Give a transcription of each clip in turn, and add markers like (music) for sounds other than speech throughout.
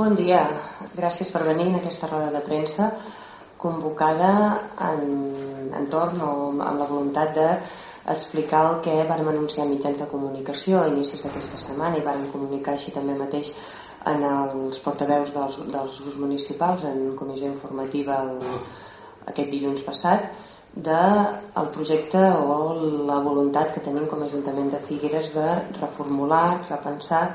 Bon dia, gràcies per venir en aquesta roda de premsa convocada en, en torn o amb la voluntat de explicar el que vam anunciar mitjans de comunicació a inicis d'aquesta setmana i vam comunicar així també mateix en els portaveus dels, dels grups municipals en comissió informativa el, aquest dilluns passat del projecte o la voluntat que tenim com a Ajuntament de Figueres de reformular, repensar,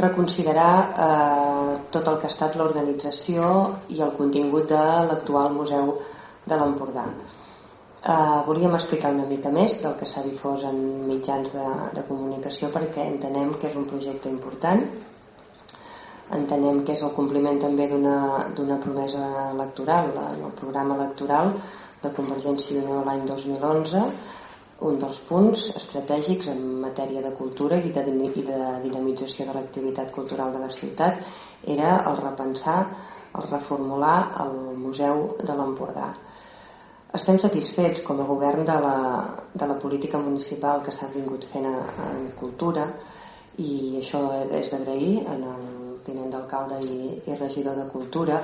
reconsiderar eh, tot el que ha estat l'organització i el contingut de l'actual Museu de l'Empordà. Eh, volíem explicar una mica més del que s'ha difós en mitjans de, de comunicació perquè entenem que és un projecte important entenem que és el compliment també d'una promesa electoral en el programa electoral de Convergència i Unió l'any 2011 un dels punts estratègics en matèria de cultura i de, i de dinamització de l'activitat cultural de la ciutat era el repensar, el reformular el Museu de l'Empordà. Estem satisfets com a govern de la, de la política municipal que s'ha vingut fent a, en cultura i això és d'agrair en el tinent d'alcalde i, i regidor de cultura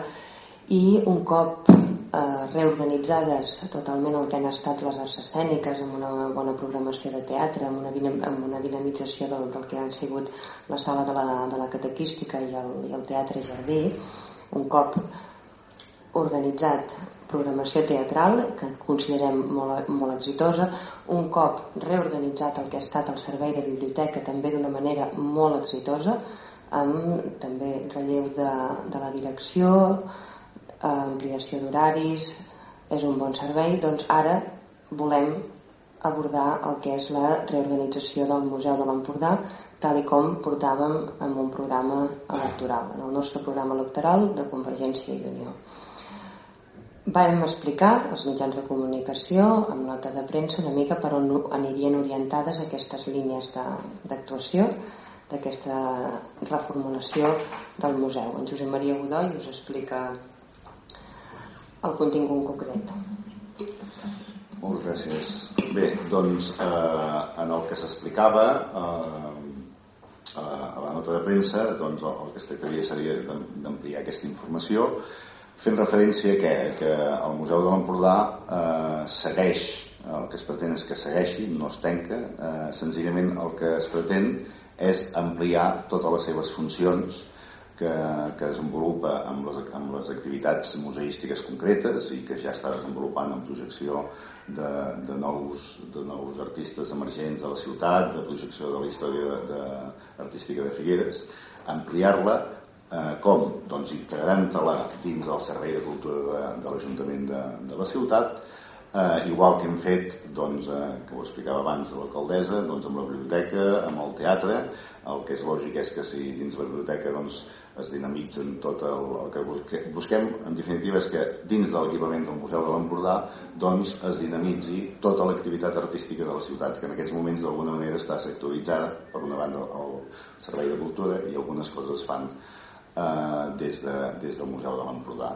i un cop eh, reorganitzades totalment el que han estat les arts escèniques amb una bona programació de teatre amb una, dinam amb una dinamització del, del que han sigut la sala de la, de la catequística i el, i el teatre jardí un cop organitzat programació teatral que considerem molt, molt exitosa un cop reorganitzat el que ha estat el servei de biblioteca també d'una manera molt exitosa amb també relleu de, de la direcció ampliació d'horaris és un bon servei doncs ara volem abordar el que és la reorganització del Museu de l'Empordà tal i com portàvem en un programa electoral, en el nostre programa electoral de Convergència i Unió. Vam explicar als mitjans de comunicació, amb nota de premsa, una mica per on anirien orientades aquestes línies d'actuació d'aquesta reformulació del museu. En Josep Maria Godoy us explica el contingut concret. Moltes gràcies. Bé, doncs, eh, en el que s'explicava eh, a la nota de premsa, doncs el, el que es tractaria seria d'ampliar aquesta informació fent referència a què? que el Museu de l'Empordà eh, segueix, el que es pretén és que segueixi, no es tenca, eh, senzillament el que es pretén és ampliar totes les seves funcions que, que desenvolupa amb les, amb les activitats museístiques concretes i que ja està desenvolupant en projecció de, de, nous, de nous artistes emergents de la ciutat, de projecció de la història de, de, artística de Figueres, ampliar-la Eh, com? Doncs integrant-la dins del Servei de Cultura de, de l'Ajuntament de, de la ciutat, eh, igual que hem fet, doncs, eh, que ho explicava abans de l'alcaldessa, doncs, amb la biblioteca, amb el teatre, el que és lògic és que si dins la biblioteca doncs, es dinamitzen tot el, el que busque, busquem, en definitiva, és que dins de l'equipament del Museu de l'Empordà doncs, es dinamitzi tota l'activitat artística de la ciutat, que en aquests moments d'alguna manera està sectoritzada, per una banda el Servei de Cultura i algunes coses es fan eh, des, de, des del Museu de l'Empordà.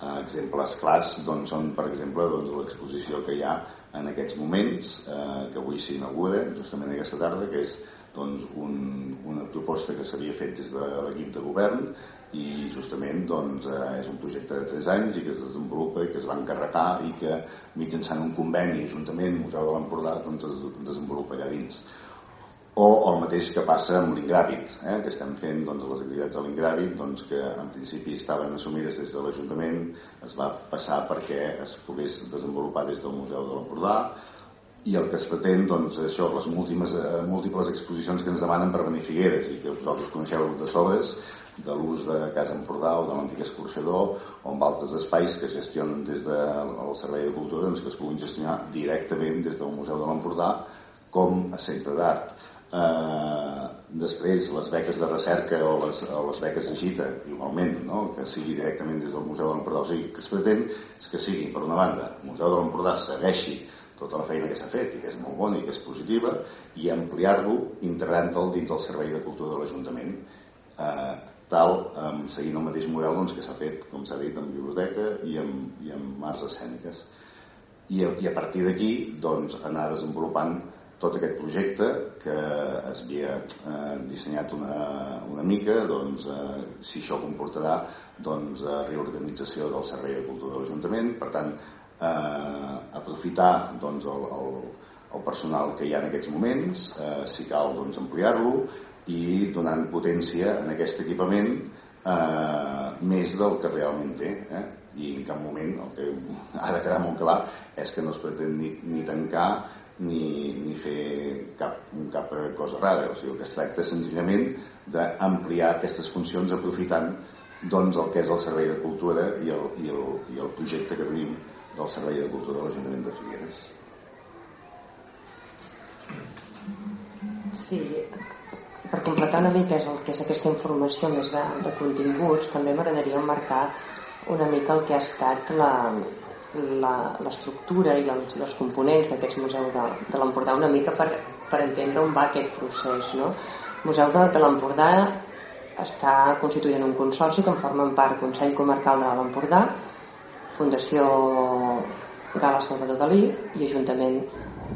Eh, exemples clars doncs, són, per exemple, doncs, l'exposició que hi ha en aquests moments, eh, que avui s'inaugura, justament aquesta tarda, que és doncs, un, una proposta que s'havia fet des de l'equip de govern i justament doncs, eh, és un projecte de 3 anys i que es desenvolupa i que es va encarregar i que mitjançant un conveni juntament Museu de l'Empordà doncs, es desenvolupa allà dins. O el mateix que passa amb l'ingràvit, eh, que estem fent doncs, les activitats de l'ingràvit, doncs, que en principi estaven assumides des de l'Ajuntament, es va passar perquè es pogués desenvolupar des del Museu de l'Empordà, i el que es pretén, doncs, això, les múltiples, eh, múltiples exposicions que ens demanen per venir Figueres i que vosaltres coneixeu de sobres, de l'ús de Casa Empordà o de l'antic escorxador o amb altres espais que gestionen des del de, Servei de Cultura doncs, que es puguin gestionar directament des del Museu de l'Empordà com a centre d'art Eh, després, les beques de recerca o les, o les beques de gita, igualment, no? que sigui directament des del Museu de l'Empordà. O sigui, que es pretén és que sigui, per una banda, el Museu de l'Empordà segueixi tota la feina que s'ha fet i que és molt bona i que és positiva i ampliar-lo integrant-el dins del Servei de Cultura de l'Ajuntament eh, tal, eh, seguint el mateix model doncs, que s'ha fet, com s'ha dit, en biblioteca i amb, i amb arts escèniques. I, i a partir d'aquí doncs, anar desenvolupant tot aquest projecte que es havia eh, dissenyat una, una mica, doncs, eh, si això comportarà doncs, eh, reorganització del Servei de Cultura de l'Ajuntament, per tant, eh, aprofitar doncs, el, el, el personal que hi ha en aquests moments, eh, si cal doncs, ampliar-lo i donant potència en aquest equipament eh, més del que realment té. Eh? I en cap moment, el que (laughs) ha de quedar molt clar, és que no es pretén ni, ni tancar ni, ni fer cap, cap cosa rara. O sigui, el que es tracta senzillament d'ampliar aquestes funcions aprofitant doncs, el que és el Servei de Cultura i el, i el, i el projecte que tenim del Servei de Cultura de l'Ajuntament de Figueres. Sí, per completar una mica és el que és aquesta informació més de, de continguts, també m'agradaria marcar una mica el que ha estat l'estructura i els, els components d'aquests museus de, de l'Empordà una mica per, per entendre on va aquest procés no? Museu de, de l'Empordà està constituït en un consorci que en formen part Consell Comarcal de l'Empordà Fundació Gala Salvador Dalí i Ajuntament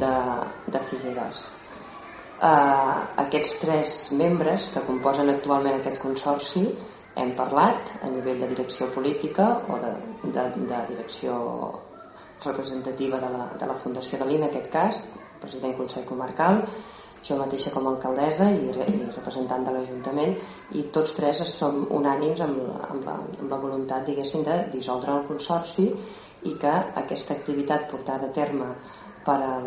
de, de Figueres. Eh, aquests tres membres que composen actualment aquest consorci hem parlat a nivell de direcció política o de, de, de direcció representativa de la, de la Fundació l'IN, en aquest cas, president Consell Comarcal, jo mateixa com a alcaldessa i, i representant de l'Ajuntament i tots tres som unànims amb, amb, la, amb la voluntat diguéssim de dissoldre el consorci i que aquesta activitat portada a terme per al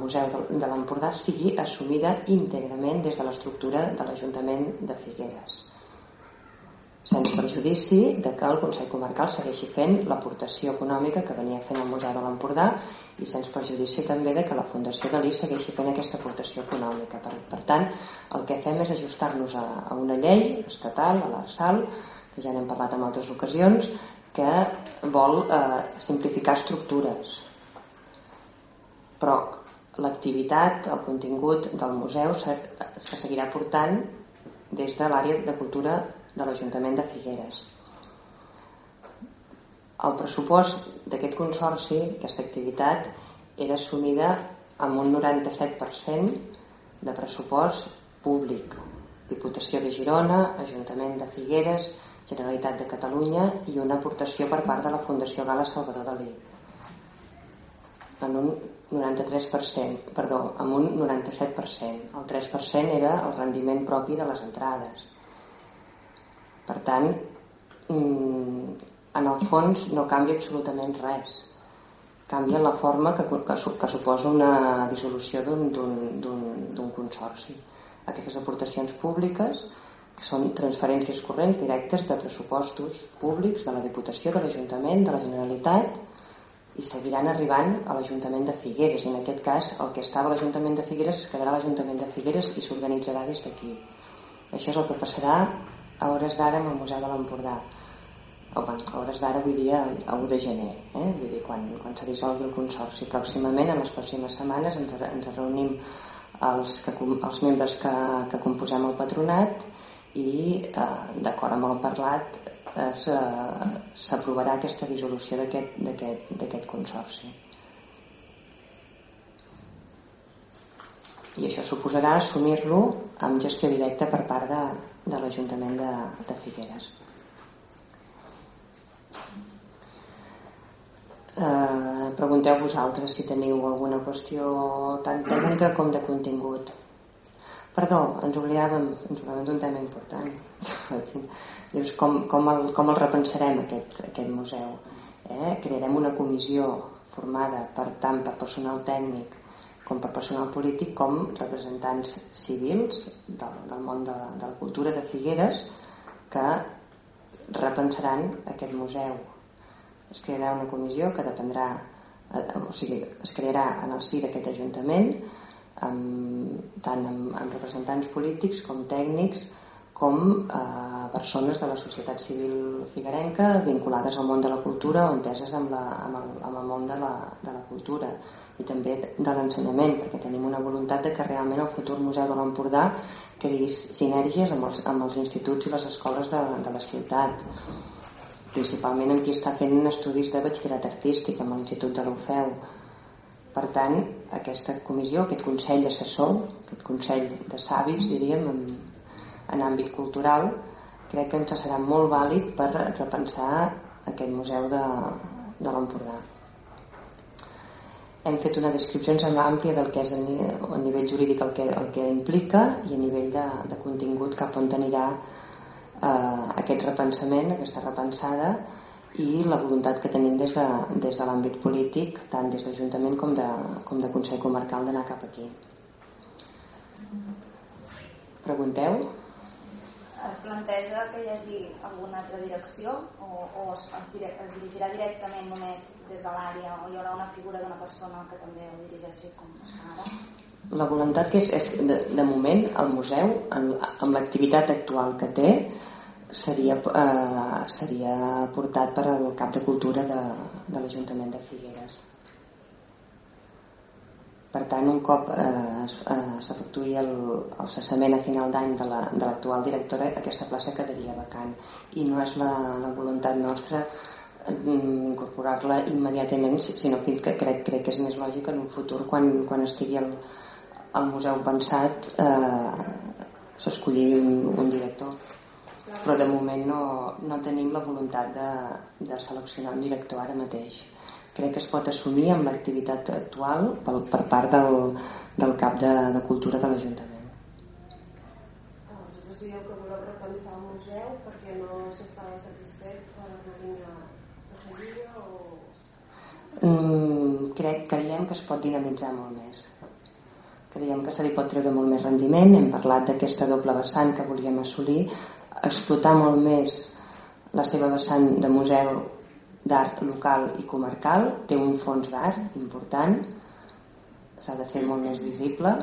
Museu de, l'Empordà sigui assumida íntegrament des de l'estructura de l'Ajuntament de Figueres. Sense perjudici de que el Consell Comarcal segueixi fent l'aportació econòmica que venia fent el Museu de l'Empordà i sense perjudici també de que la Fundació Dalí segueixi fent aquesta aportació econòmica. Per, per tant, el que fem és ajustar-nos a, a una llei estatal, a l'ARSAL, que ja n'hem parlat en altres ocasions, que vol eh, simplificar estructures. Però l'activitat, el contingut del museu se, se seguirà portant des de l'àrea de cultura de l'Ajuntament de Figueres. El pressupost d'aquest consorci, aquesta activitat, era assumida amb un 97% de pressupost públic. Diputació de Girona, Ajuntament de Figueres, Generalitat de Catalunya i una aportació per part de la Fundació Gala Salvador Dalí. En un 93%, perdó, amb un 97%. El 3% era el rendiment propi de les entrades per tant, mm, el fons no canvia absolutament res. Canvia la forma que, que, que suposa una dissolució d'un consorci. Aquestes aportacions públiques que són transferències corrents directes de pressupostos públics de la Diputació, de l'Ajuntament, de la Generalitat i seguiran arribant a l'Ajuntament de Figueres i en aquest cas el que estava a l'Ajuntament de Figueres es quedarà a l'Ajuntament de Figueres i s'organitzarà des d'aquí. Això és el que passarà a hores d'ara amb el Museu de l'Empordà o bueno, a hores d'ara vull dir a 1 de gener eh? vull dir, quan, quan se dissolgui el consorci pròximament, en les pròximes setmanes ens, ens reunim els, que, els membres que, que composem el patronat i eh, d'acord amb el parlat eh, s'aprovarà aquesta dissolució d'aquest consorci i això suposarà assumir-lo amb gestió directa per part de, de l'Ajuntament de, de Figueres. Eh, pregunteu vosaltres si teniu alguna qüestió tant tècnica com de contingut. Perdó, ens oblidàvem, ens oblidàvem d'un tema important. (laughs) Dius, com, com, el, com el repensarem aquest, aquest museu? Eh? Crearem una comissió formada per tant per personal tècnic com per personal polític com representants civils del, del món de, de la cultura de Figueres que repensaran aquest museu. Es crearà una comissió que dependrà, eh, o sigui, es crearà en el si d'aquest Ajuntament amb, tant amb, amb representants polítics com tècnics com eh, persones de la societat civil figuerenca vinculades al món de la cultura o enteses amb, la, amb, el, amb el món de la, de la cultura i també de l'ensenyament, perquè tenim una voluntat de que realment el futur Museu de l'Empordà creï sinergies amb els, amb els instituts i les escoles de, de la ciutat principalment amb qui està fent estudis de batxillerat artístic amb l'Institut de l'Ofeu per tant aquesta comissió, aquest Consell Assessor, aquest Consell de Savis, diríem, en, en àmbit cultural, crec que ens serà molt vàlid per repensar aquest museu de, de l'Empordà. Hem fet una descripció en àmplia del que és a nivell jurídic el que, el que implica i a nivell de, de contingut cap on anirà aquest repensament, aquesta repensada i la voluntat que tenim des de, des de l'àmbit polític, tant des d'Ajuntament com, de, com de Consell Comarcal d'anar cap aquí. Pregunteu? Es planteja que hi hagi alguna altra direcció o, o es, es, es dirigirà directament només des de l'àrea o hi haurà una figura d'una persona que també ho dirigeixi com es fa ara? La voluntat que és, és de, de moment el museu, en, amb l'activitat actual que té, seria, eh, seria portat per al cap de cultura de, de l'Ajuntament de Figueres. Per tant, un cop eh, s'efectuï el, el cessament a final d'any de l'actual la, directora, aquesta plaça quedaria vacant. I no és la, la voluntat nostra mm, incorporar-la immediatament, sinó fins que crec, crec que és més lògic en un futur, quan, quan estigui el, el museu pensat, eh, s'escollir un, un director. Però de moment no, no tenim la voluntat de, de seleccionar un director ara mateix. Crec que es pot assumir amb l'activitat actual per, per part del, del cap de, de cultura de l'Ajuntament. Vosaltres dieu que voleu repensar el museu perquè no s'estava satisfet per la línia de seguida o... Mm, crec, creiem que es pot dinamitzar molt més creiem que se li pot treure molt més rendiment. Hem parlat d'aquesta doble vessant que volíem assolir. Explotar molt més la seva vessant de museu d'art local i comarcal. Té un fons d'art important. S'ha de fer molt més visible.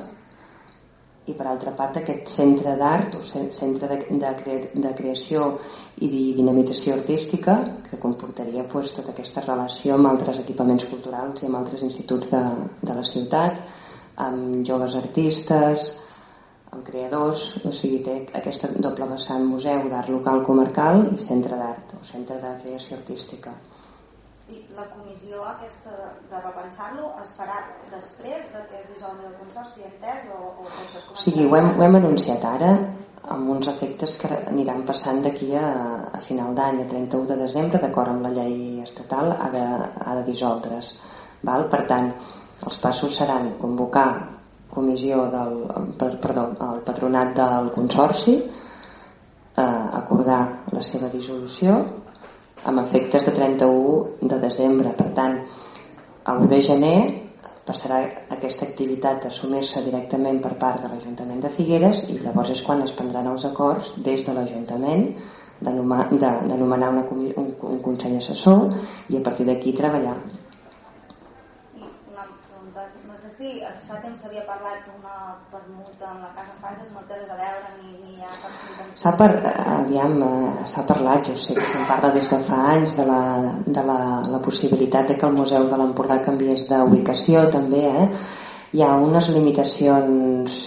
I per altra part aquest centre d'art o centre de, de, cre de creació i de dinamització artística que comportaria pues, tota aquesta relació amb altres equipaments culturals i amb altres instituts de, de la ciutat amb joves artistes amb creadors, o sigui, té aquesta doble vessant museu d'art local comarcal i centre d'art o centre de creació artística. I la comissió aquesta de repensar-lo es farà després de que es dissolgui el consorci entès o, o, o es O sigui, ho hem, ho hem anunciat ara amb uns efectes que aniran passant d'aquí a, a final d'any, a 31 de desembre, d'acord amb la llei estatal, ha de, ha de dissoldre's. Val? Per tant, els passos seran convocar comissió del perdó, el patronat del consorci eh, acordar la seva dissolució amb efectes de 31 de desembre. Per tant a 1 de gener passarà aquesta activitat a assumir-se directament per part de l'Ajuntament de Figueres i llavors és quan es prendran els acords des de l'Ajuntament de, de nomenar una, un, un consell assessor i a partir d'aquí treballar sí, fa temps s'havia parlat d'una permuta en la Casa Fases, no té res a veure ni, ni hi ha cap intenció. S'ha par, aviam, eh, s'ha parlat, jo sé que se'n parla des de fa anys de, la, de la, la possibilitat de que el Museu de l'Empordà canviés d'ubicació també, eh? Hi ha unes limitacions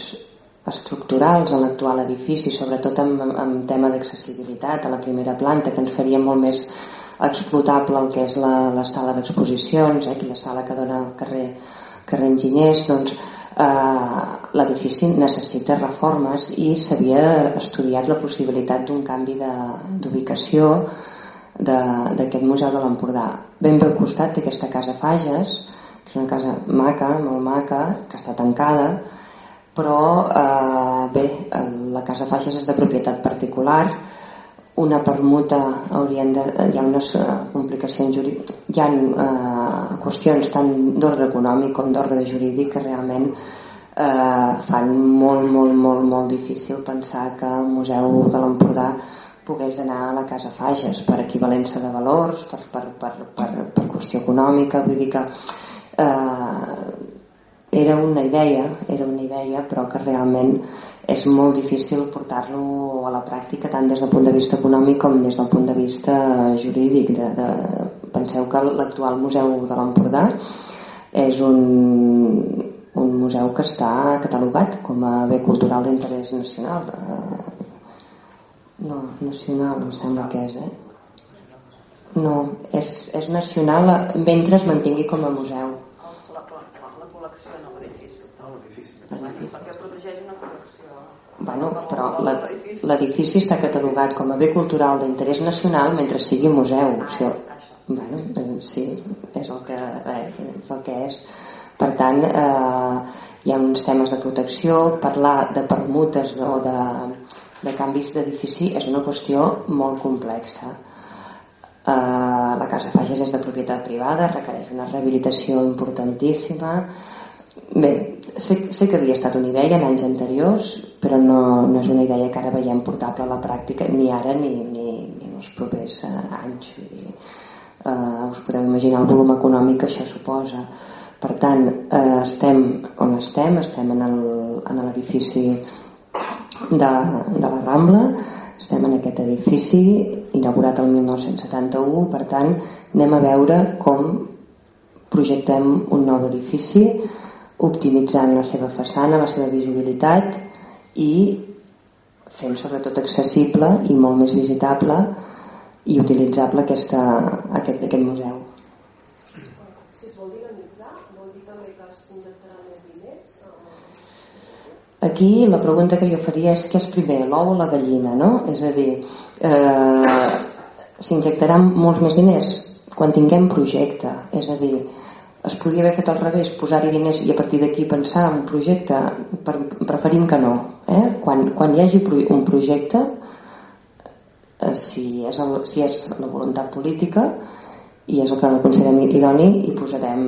estructurals en l'actual edifici, sobretot en, en tema d'accessibilitat a la primera planta, que ens faria molt més explotable el que és la, la sala d'exposicions, eh, aquí la sala que dona al carrer carrer Enginyers, doncs, eh, l'edifici necessita reformes i s'havia estudiat la possibilitat d'un canvi d'ubicació d'aquest museu de l'Empordà. Ben bé al costat d'aquesta casa Fages, que és una casa maca, molt maca, que està tancada, però eh, bé, la casa Fages és de propietat particular, una permuta haurien de, hi ha unes uh, complicacions jurídiques hi ha uh, qüestions tant d'ordre econòmic com d'ordre jurídic que realment uh, fan molt, molt, molt, molt difícil pensar que el Museu de l'Empordà pogués anar a la Casa Fages per equivalència de valors, per, per, per, per, per qüestió econòmica, vull dir que uh, era una idea, era una idea, però que realment és molt difícil portar-lo a la pràctica tant des del punt de vista econòmic com des del punt de vista jurídic. De, de... Penseu que l'actual Museu de l'Empordà és un, un museu que està catalogat com a bé cultural d'interès nacional. Eh, no, nacional em sembla que és, eh? No, és, és nacional mentre es mantingui com a museu. La, col·lecció no l'edifici. No, l'edifici. Perquè protegeix una. Bueno, però l'edifici està catalogat com a bé cultural d'interès nacional mentre sigui museu. O sigui, bueno, eh, sí, és el que, eh, és el que és. Per tant, eh, hi ha uns temes de protecció, parlar de permutes o de, de canvis d'edifici és una qüestió molt complexa. Eh, la Casa Fages és de propietat privada, requereix una rehabilitació importantíssima. Bé, sé, sé que havia estat una idea en anys anteriors, però no, no és una idea que ara veiem portable a la pràctica, ni ara ni, ni, ni en els propers uh, anys. Vull dir, uh, us podeu imaginar el volum econòmic que això suposa. Per tant, eh, estem on estem, estem en l'edifici de, de la Rambla, estem en aquest edifici inaugurat el 1971, per tant anem a veure com projectem un nou edifici optimitzant la seva façana, la seva visibilitat i fent sobretot accessible i molt més visitable i utilitzable aquesta, aquest, aquest museu. Aquí la pregunta que jo faria és què és primer, l'ou o la gallina, no? És a dir, eh, s'injectaran molts més diners quan tinguem projecte, és a dir, es podria haver fet al revés, posar-hi diners i a partir d'aquí pensar en un projecte, preferim que no. Eh? Quan, quan hi hagi un projecte, eh, si, és el, si és la voluntat política i és el que considerem idoni, hi posarem,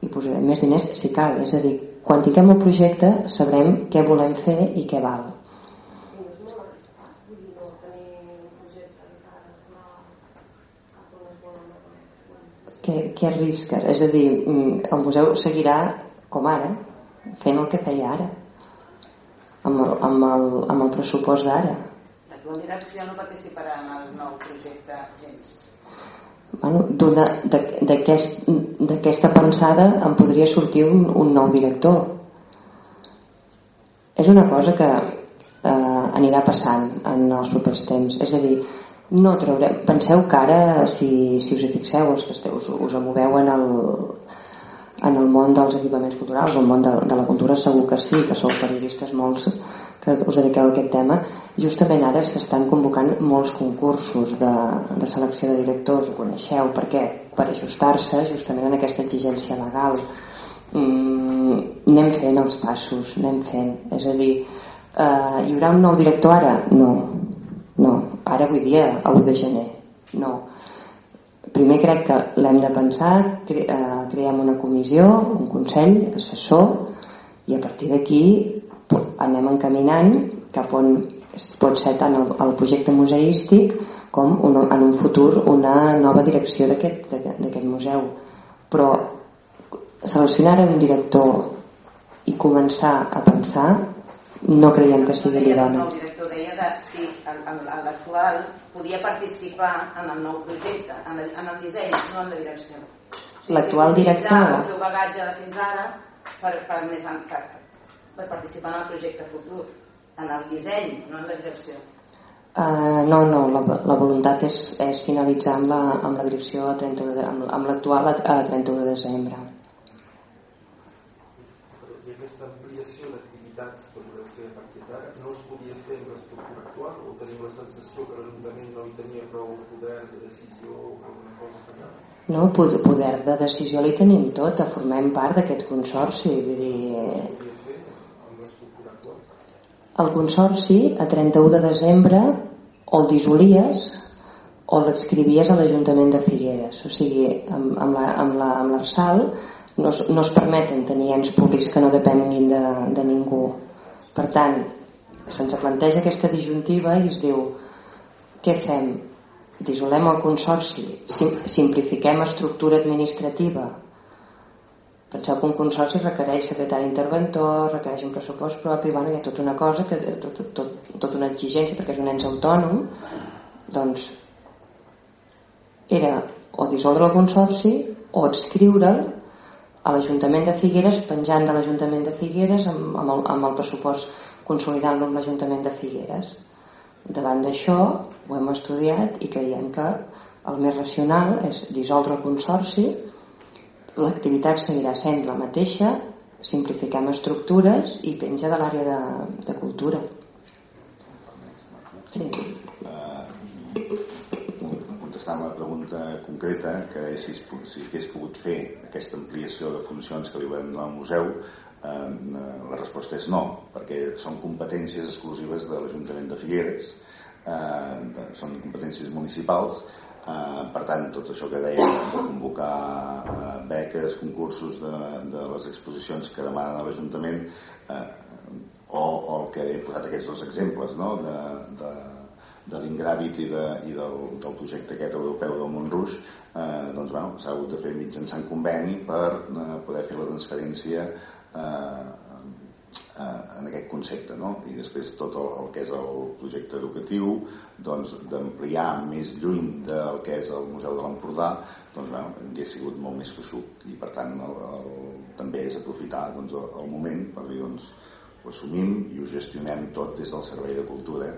hi posarem més diners si cal. És a dir, quan tinguem el projecte sabrem què volem fer i què val. Què, què arrisques? És a dir, mm, el museu seguirà com ara, fent el que feia ara, amb el, amb el, amb el pressupost d'ara. La direcció no participarà en el nou projecte gens? bueno, d'aquesta aquest, pensada em podria sortir un, un nou director. És una cosa que eh, anirà passant en els propers temps. És a dir, no traurem penseu que ara si, si us hi fixeu els que esteu, us, us moveu en el, en el món dels equipaments culturals el món de, de la cultura segur que sí que sou periodistes molts que us dediqueu a aquest tema justament ara s'estan convocant molts concursos de, de selecció de directors, ho coneixeu, per què? Per ajustar-se justament en aquesta exigència legal. Mm, anem fent els passos, anem fent. És a dir, eh, hi haurà un nou director ara? No, no. Ara avui dia, a 1 de gener. No. Primer crec que l'hem de pensar, cre eh, creem una comissió, un consell assessor, i a partir d'aquí anem encaminant cap on pot ser tant el, el projecte museístic com un, en un futur una nova direcció d'aquest museu. Però seleccionar un director i començar a pensar no creiem que sigui l'idoni el director deia de si l'actual podia participar en el nou projecte en el, en el disseny, no en la direcció. O sigui, l'actual si director el seu bagatge de fins ara per, per, més, per, per participar en el projecte futur en el disseny, no en la direcció. Uh, no, no, la, la voluntat és, és finalitzar amb la, amb la direcció a 30 de, amb, amb l'actual a, a 31 de desembre. I aquesta ampliació d'activitats que voleu fer a partir d'ara no es podia fer amb l'estructura actual o tenim la sensació que l'Ajuntament no hi tenia prou poder de decisió o alguna cosa que no, poder de decisió li tenim tot, formem part d'aquest consorci, vull dir, el Consorci, a 31 de desembre, o el dissolies o l'excrivies a l'Ajuntament de Figueres. O sigui, amb, amb l'Arsal la, no, no es permeten tenir ens públics que no depenguin de, de ningú. Per tant, se'ns planteja aquesta disjuntiva i es diu què fem? Dissolem el Consorci, simplifiquem estructura administrativa Penseu que un consorci requereix secretari interventor, requereix un pressupost propi, bueno, hi ha tota una cosa, que, tot, tot, tot una exigència perquè és un ens autònom, doncs era o dissoldre el consorci o adscriure'l a l'Ajuntament de Figueres penjant de l'Ajuntament de Figueres amb, amb, el, amb el pressupost consolidant-lo amb l'Ajuntament de Figueres. Davant d'això ho hem estudiat i creiem que el més racional és dissoldre el consorci l'activitat seguirà sent la mateixa, simplifiquem estructures i penja de l'àrea de, de cultura. Sí. Eh, contestant la pregunta concreta, que és si, si hagués pogut fer aquesta ampliació de funcions que li vam donar al museu, eh, la resposta és no, perquè són competències exclusives de l'Ajuntament de Figueres, eh, són competències municipals, eh, per tant, tot això que deia de convocar eh, beques, concursos de, de les exposicions que demanen a l'Ajuntament, eh, o, o el que he posat aquests dos exemples no? de, de, de l'Ingràvit i, de, i del, del projecte aquest europeu del Montrouge eh, doncs bueno, s'ha hagut de fer mitjançant conveni per eh, poder fer la transferència eh, en aquest concepte no? i després tot el, el que és el projecte educatiu doncs d'ampliar més lluny del que és el Museu de l'Empordà doncs bueno, hauria sigut molt més feixuc i per tant el, el, també és aprofitar doncs, el, el moment per dir doncs, ho assumim i ho gestionem tot des del Servei de Cultura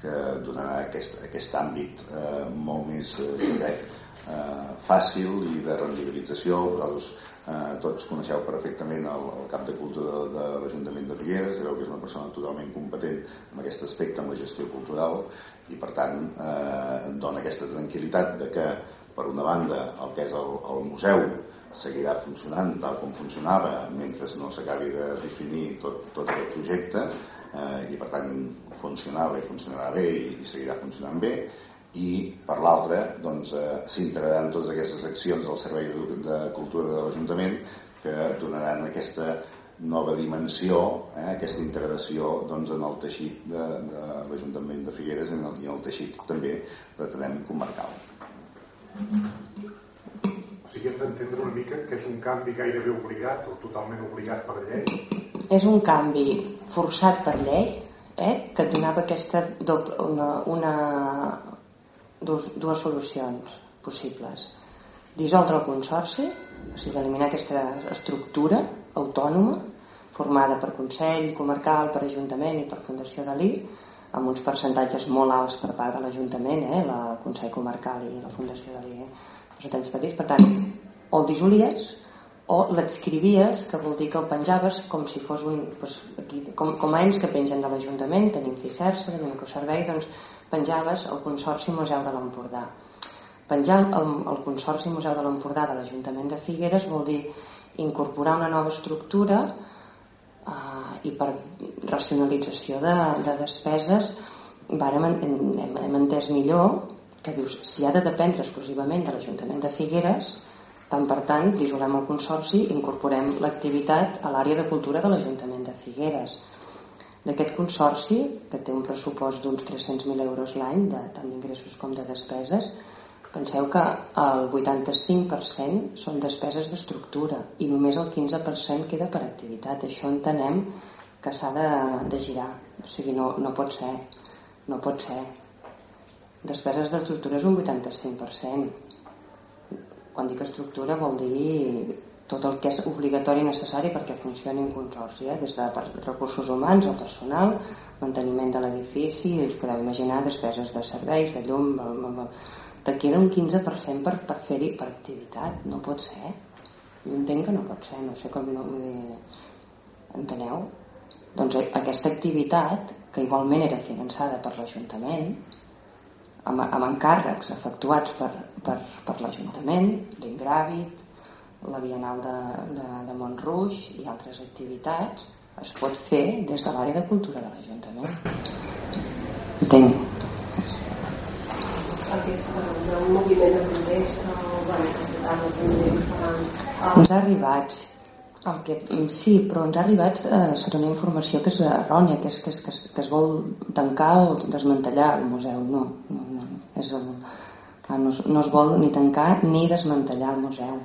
que donarà aquest, aquest àmbit eh, molt més eh, eh, fàcil i de rendibilització vosaltres eh, tots coneixeu perfectament el, el cap de cultura de, de l'Ajuntament de Figueres sabeu que és una persona totalment competent en aquest aspecte, en la gestió cultural i per tant eh, dona aquesta tranquil·litat de que per una banda el que és el, el museu seguirà funcionant tal com funcionava mentre no s'acabi de definir tot, tot aquest projecte eh, i per tant funcionava i funcionarà bé i, i seguirà funcionant bé i per l'altra doncs, eh, s'integraran totes aquestes accions al Servei de, de Cultura de l'Ajuntament que donaran aquesta nova dimensió, eh, aquesta integració doncs, en el teixit de, de l'Ajuntament de Figueres i en el, i en el teixit també pretenem comarcal. Mm -hmm. O sigui, hem d'entendre una mica que és un canvi gairebé obligat o totalment obligat per llei. És un canvi forçat per llei, eh, que donava aquesta doble, una, una, dos, dues solucions possibles. Dissoldre el consorci, o sigui, eliminar aquesta estructura autònoma formada per Consell Comarcal, per Ajuntament i per Fundació Dalí, amb uns percentatges molt alts per part de l'Ajuntament, eh, la Consell Comarcal i la Fundació Dalí, eh, retalls petits, per tant, o el disolies o l'escrivies, que vol dir que el penjaves com si fos un... Doncs, aquí, com, com a ens que pengen de l'Ajuntament, tenim FICERSA, tenim Ecoservei, doncs penjaves el Consorci Museu de l'Empordà. Penjar el, el Consorci Museu de l'Empordà de l'Ajuntament de Figueres vol dir incorporar una nova estructura eh, i per racionalització de, de despeses vàrem, hem, hem entès millor que dius, si ha de dependre exclusivament de l'Ajuntament de Figueres, tant per tant, dissolem el consorci i incorporem l'activitat a l'àrea de cultura de l'Ajuntament de Figueres. D'aquest consorci, que té un pressupost d'uns 300.000 euros l'any, de tant d'ingressos com de despeses, penseu que el 85% són despeses d'estructura i només el 15% queda per activitat. Això entenem que s'ha de, de girar. O sigui, no, no pot ser. No pot ser. Despeses d'estructura és un 85%. Quan dic estructura vol dir tot el que és obligatori i necessari perquè funcioni un consorci, eh? des de recursos humans o personal, manteniment de l'edifici, us podeu imaginar despeses de serveis, de llum, te queda un 15% per, per fer-hi per activitat, no pot ser. Jo entenc que no pot ser, no sé com no vull dir... Enteneu? Doncs aquesta activitat, que igualment era finançada per l'Ajuntament, amb, amb encàrrecs efectuats per, per, per l'Ajuntament, l'Ingràvit, la Bienal de, de, de Montrouge i altres activitats, es pot fer des de l'àrea de cultura de l'Ajuntament. Entenc. un moviment de protesta o. Ens ha arribat, el que, sí, però ens ha arribat eh, sota una informació que és errònia, que, és, que, és, que, es, que es vol tancar o desmantellar el museu. No, no, és el, clar, no, es, no es vol ni tancar ni desmantellar el museu.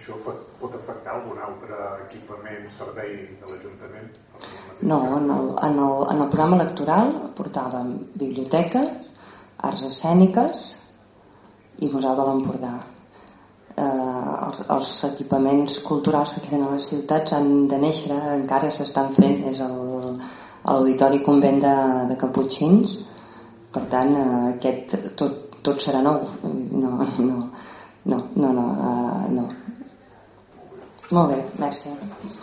Això pot afectar algun altre equipament, servei de l'Ajuntament? No, en el, en, el, en el programa electoral portàvem biblioteca, arts escèniques i Museu de l'Empordà. Eh, els, els equipaments culturals que queden a les ciutats han de néixer, encara s'estan fent, és l'Auditori Convent de, de Caputxins, per tant, eh, aquest, tot, tot serà nou. No, no, no, no, no, uh, no. Molt bé, merci.